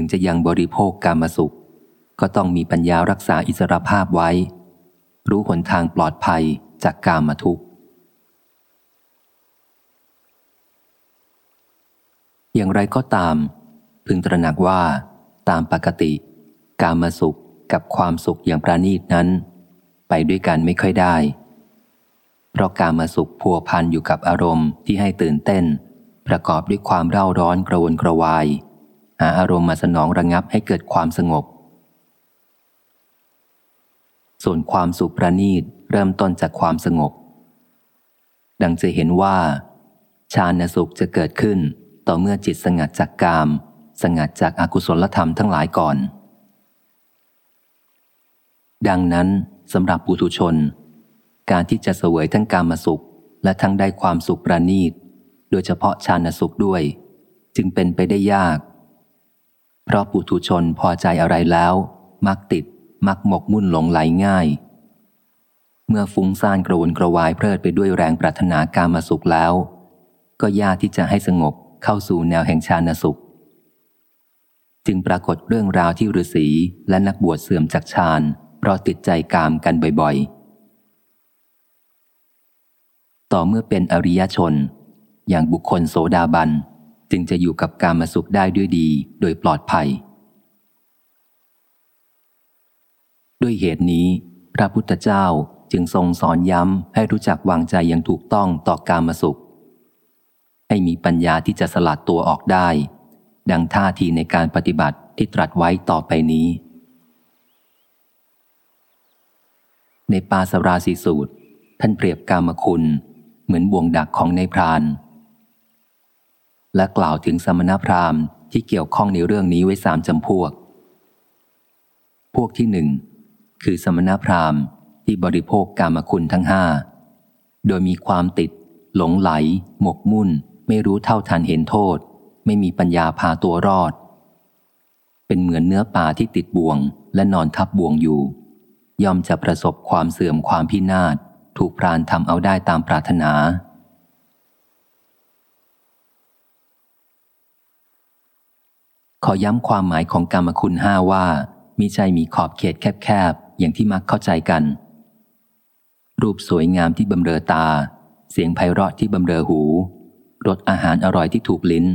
ึงจะยังบริโภคกามสุข ก็ต้องมีปัญญารักษาอิสรภาพไว้ รู้หนทางปลอดภัยจากกามทุกข์ อย่างไรก็ตาม พึงตระหนักว่าตามปกติ กามสุขกับความสุขอย่างประณีตนั้น ไปด้วยกันไม่ค่อยได้ เพราะการมาสุขพัวพันอยู่กับอารมณ์ที่ให้ตื่นเต้น ประกอบด้วยความเร่าร้อนกระวนกระวาย หาอารมณ์มาสนองระงับให้เกิดความสงบ ส่วนความสุขประณีตเริ่มต้นจากความสงบ ดังจะเห็นว่า ชาณสุขจะเกิดขึ้นต่อเมื่อจิตสงัดจากกาม สงัดจากอากุศลธรรมทั้งหลายก่อน ดังนั้นสำหรับปุถุชน การที่จะเสวยทั้งกามาสุขและทั้งได้ความสุขประณีต โดยเฉพาะชาณสุขด้วย จึงเป็นไปได้ยาก เพราะปุถุชนพอใจอะไรแล้ว มักติด มักหมกมุ่นหลงไหลง่าย เมื่อฟุ้งซ่านกระวนกระวายเพลิดไปด้วยแรงปรารถนาการมาสุขแล้ว ก็ยากที่จะให้สงบเข้าสู่แนวแห่งชาณสุข จึงปรากฏเรื่องราวที่ฤาษีและนักบวชเสื่อมจากฌานเพราะติดใจกามกันบ่อยๆ ต่อเมื่อเป็นอริยชน อย่างบุคคลโสดาบัน จึงจะอยู่กับกามมาสุขได้ด้วยดีโดยปลอดภัย ด้วยเหตุนี้ พระพุทธเจ้าจึงทรงสอนย้ำให้รู้จักวางใจอย่างถูกต้องต่อกามมาสุข ให้มีปัญญาที่จะสลัดตัวออกได้ ดังท่าทีในการปฏิบัติที่ตรัสไว้ต่อไปนี้ ในปาสราสีสูตร ท่านเปรียบกามคุณ เหมือนบ่วงดักของในพราน และกล่าวถึงสมณพราหมณ์ที่เกี่ยวข้องในเรื่องนี้ไว้สามจำพวก พวกที่หนึ่งคือสมณพราหมณ์ที่บริโภคกามคุณทั้งห้า โดยมีความติด หลงไหล หมกมุ่น ไม่รู้เท่าทันเห็นโทษ ไม่มีปัญญาพาตัวรอด เป็นเหมือนเนื้อป่าที่ติดบ่วง และนอนทับบ่วงอยู่ ย่อมจะประสบความเสื่อมความพินาศ ถูกพรานทำเอาได้ตามปรารถนา ขอย้ำความหมายของกรรมคุณห้าว่ามิใช่มีขอบเขตแคบๆ อย่างที่มักเข้าใจกัน รูปสวยงามที่บำเรอตา เสียงไพเราะที่บำเรอหูรสอาหารอร่อยที่ถูกลิ้น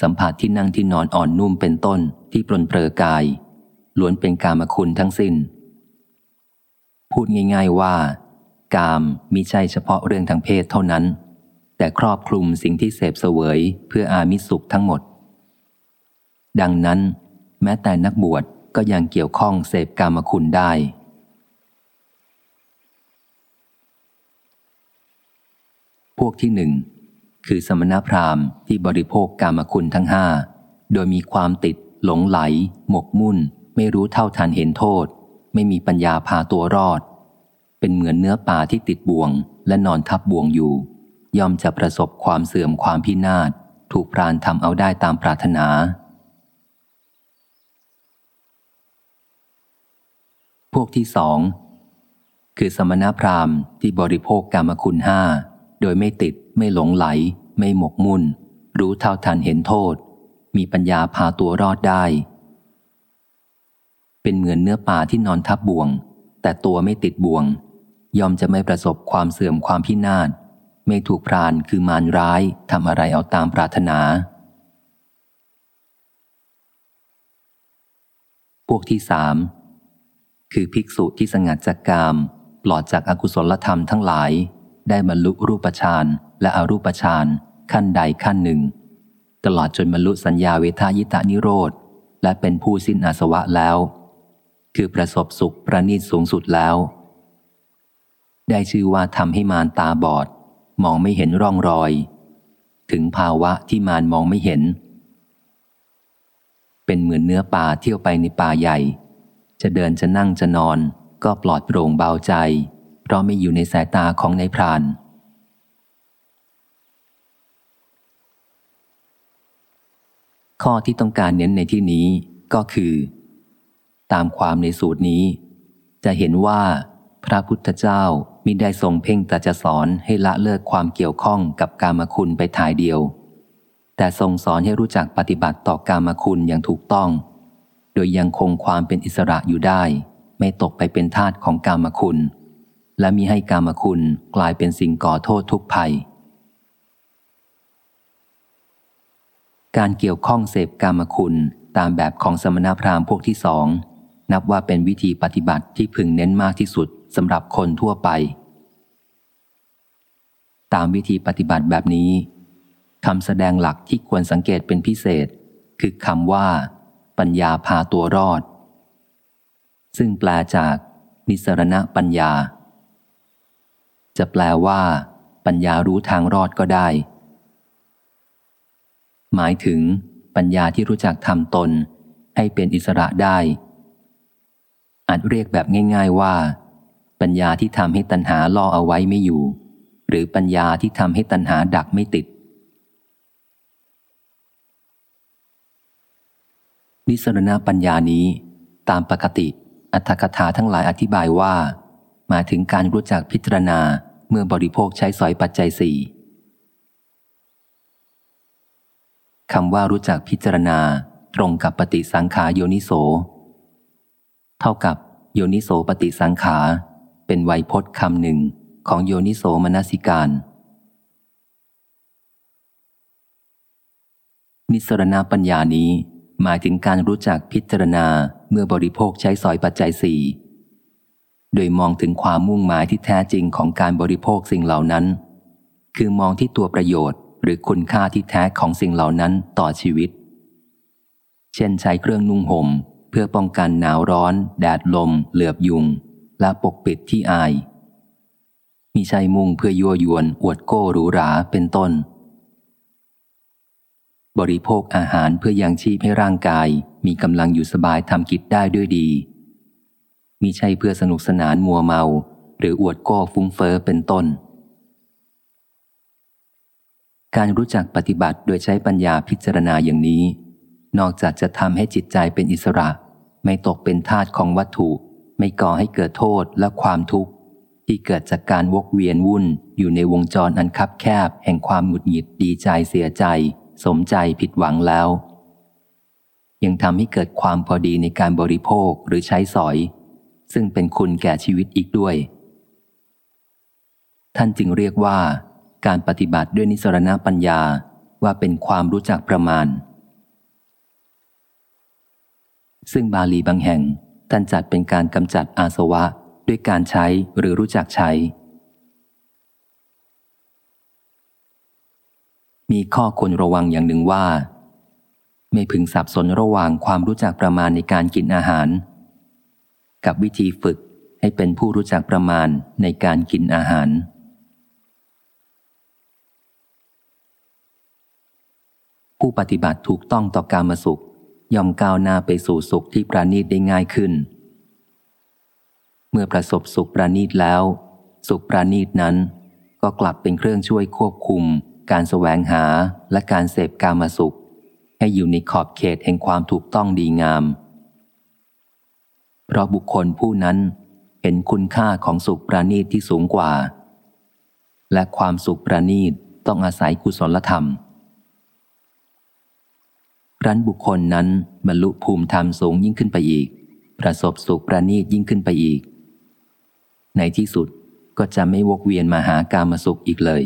สัมผัสที่นั่งที่นอนอ่อนนุ่มเป็นต้นที่ปรนเปรอกาย ล้วนเป็นกามคุณทั้งสิ้น พูดง่าย ๆว่า กามมิใช่เฉพาะเรื่องทางเพศเท่านั้น แต่ครอบคลุมสิ่งที่เสพเสวยเพื่ออามิสุขทั้งหมด ดังนั้น แม้แต่นักบวชก็ยังเกี่ยวข้องเสพกามคุณได้ พวกที่หนึ่งคือสมณพราหมณ์ที่บริโภคกามคุณทั้งห้าโดยมีความติด หลงไหล หมกมุ่น ไม่รู้เท่าทันเห็นโทษ ไม่มีปัญญาพาตัวรอด เป็นเหมือนเนื้อป่าที่ติดบ่วง และนอนทับบ่วงอยู่ ย่อมจะประสบความเสื่อมความพินาศถูกพรานทำเอาได้ตามปรารถนา พวกที่สองคือสมณพราหมณ์ที่บริโภคกรรมคุณห้าโดยไม่ติดไม่หลงไหล ไม่หมกมุ่น รู้เท่าทันเห็นโทษ มีปัญญาพาตัวรอดได้ เป็นเหมือนเนื้อป่าที่นอนทับบ่วง แต่ตัวไม่ติดบ่วง ยอมจะไม่ประสบความเสื่อมความพินาศไม่ถูกพรานคือมารร้ายทำอะไรเอาตามปรารถนา พวกที่สาม คือภิกษุที่สงัดจากกามปลอดจากอากุศลธรรมทั้งหลาย ได้บรรลุรูปฌานและอรูปฌานขั้นใดขั้นหนึ่ง ตลอดจนบรรลุสัญญาเวทายตานิโรธ และเป็นผู้สิ้นอาสวะแล้ว คือประสบสุขประณีตสูงสุดแล้ว ได้ชื่อว่าทำให้มารตาบอด มองไม่เห็นร่องรอย ถึงภาวะที่มารมองไม่เห็น เป็นเหมือนเนื้อป่าเที่ยวไปในป่าใหญ่ จะเดินจะนั่งจะนอน ก็ปลอดโปร่งเบาใจ เพราะไม่อยู่ในสายตาของนายพรานข้อที่ต้องการเน้นในที่นี้ก็คือ ตามความในสูตรนี้ จะเห็นว่า พระพุทธเจ้ามิได้ทรงเพ่งแต่จะสอนให้ละเลิกความเกี่ยวข้องกับกามคุณไปทายเดียว แต่ทรงสอนให้รู้จักปฏิบัติต่อกามคุณอย่างถูกต้อง โดยยังคงความเป็นอิสระอยู่ได้ ไม่ตกไปเป็นทาสของกามคุณ และมีให้กามคุณกลายเป็นสิ่งก่อโทษทุกภัย การเกี่ยวข้องเสพกามคุณตามแบบของสมณพราหมณ์พวกที่สอง นับว่าเป็นวิธีปฏิบัติที่พึงเน้นมากที่สุดสำหรับคนทั่วไป ตามวิธีปฏิบัติแบบนี้คำแสดงหลักที่ควรสังเกตเป็นพิเศษ คือคำว่า ปัญญาพาตัวรอด ซึ่งแปลจากนิสรณะปัญญา จะแปลว่า ปัญญารู้ทางรอดก็ได้ หมายถึง ปัญญาที่รู้จักทำตน ให้เป็นอิสระได้ อาจเรียกแบบง่าย ๆว่า ปัญญาที่ทำให้ตัณหาล่อเอาไว้ไม่อยู่ หรือปัญญาที่ทำให้ตัณหาดักไม่ติด นิสรณปัญญานี้ ตามปกติ อัตถกถาทั้งหลายอธิบายว่า มาถึงการรู้จักพิจารณาเมื่อบริโภคใช้สอยปัจจัยสี่คำว่ารู้จักพิจารณาตรงกับปฏิสังขารโยนิโส เท่ากับโยนิโสปฏิสังขา เป็นไวยพจน์คำหนึ่งของโยนิโสมนสิการ นิสรณปัญญานี้ หมายถึงการรู้จักพิจารณาเมื่อบริโภคใช้สอยปัจจัยสี่โดยมองถึงความมุ่งหมายที่แท้จริงของการบริโภคสิ่งเหล่านั้น คือมองที่ตัวประโยชน์ หรือคุณค่าที่แท้ของสิ่งเหล่านั้นต่อชีวิต เช่นใช้เครื่องนุ่งหม่มเพื่อป้องกันหนาวร้อน แดดลม เหลือบยุง และปกปิดที่อาย มีใช้มุ่งเพื่อยั่วยวนอวดโก้หรูหราเป็นต้น บริโภคอาหารเพื่อยังชีพให้ร่างกาย มีกำลังอยู่สบายทำกิจได้ด้วยดีมีใช่เพื่อสนุกสนานมัวเมา หรืออวดก้ฟุ้งเฟอ้อเป็นต้น การรู้จักปฏิบัติโดยใช้ปัญญาพิจารณาอย่างนี้ นอกจากจะทำให้จิตใจเป็นอิสระ ไม่ตกเป็นทาสของวัตถุ ไม่ก่อให้เกิดโทษและความทุกข์ ที่เกิดจากการวกเวียนวุ่นอยู่ในวงจรอันคับแคบ แห่งความหงุดหงิดดีใจเสียใจ สมใจผิดหวังแล้ว ยังทำให้เกิดความพอดีในการบริโภคหรือใช้สอย ซึ่งเป็นคุณแก่ชีวิตอีกด้วย ท่านจึงเรียกว่า การปฏิบัติด้วยนิสรณปัญญาว่าเป็นความรู้จักประมาณ ซึ่งบาลีบางแห่งท่านจัดเป็นการกำจัดอาสวะด้วยการใช้หรือรู้จักใช้ มีข้อควรระวังอย่างหนึ่งว่า ไม่พึงสับสนระหว่างความรู้จักประมาณในการกินอาหาร กับวิธีฝึกให้เป็นผู้รู้จักประมาณในการกินอาหาร ผู้ปฏิบัติถูกต้องต่อการมาสุข ย่อมก้าวหน้าไปสู่สุขที่ประณีตได้ง่ายขึ้น เมื่อประสบสุขประณีตแล้ว สุขประณีตนั้นก็กลับเป็นเครื่องช่วยควบคุม การแสวงหาและการเสพกามาสุข ให้อยู่ในขอบเขตแห่งความถูกต้องดีงาม เพราะบุคคลผู้นั้นเห็นคุณค่าของสุขประณีตที่สูงกว่า และความสุขประณีตต้องอาศัยกุศลธรรมรันบุคคลนั้นบรรลุภูมิธรรมสูงยิ่งขึ้นไปอีก ประสบสุขประณีตยิ่งขึ้นไปอีก ในที่สุดก็จะไม่วกเวียนมาหาการมาสุขอีกเลย